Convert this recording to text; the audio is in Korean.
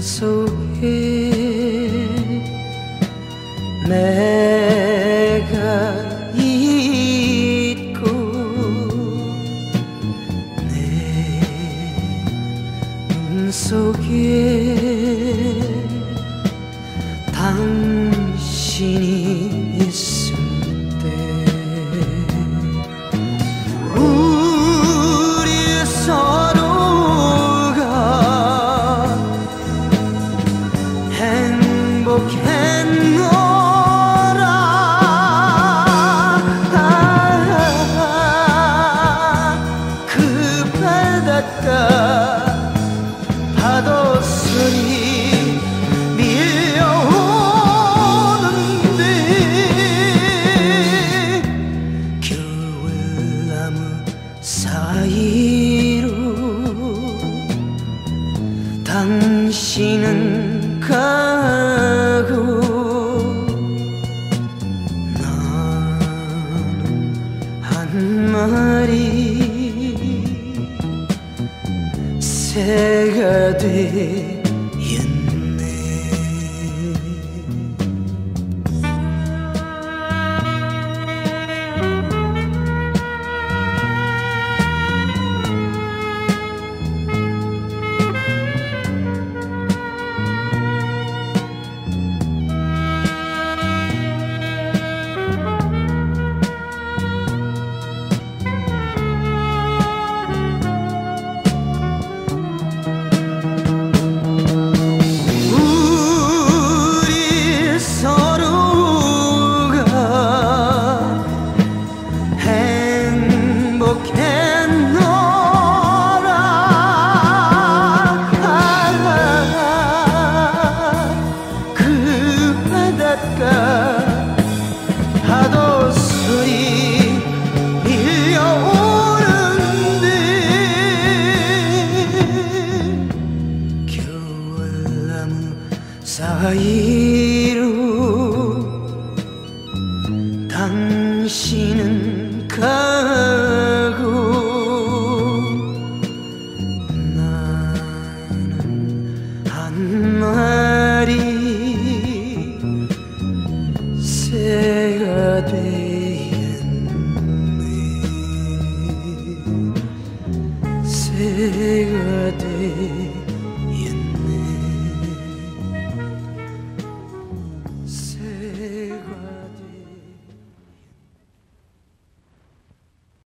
속에 내가 있고 내눈 속에 당신이 있을 바닷가 파도 소리 밀려오는데 겨울나무 사이로 당신은 가고 나는 한 마리 새가 되 행복했노라. 그 바닷가 파도 소리 밀려오는데 겨울나무 사이 Mari Segate yenme Segate yenme Segate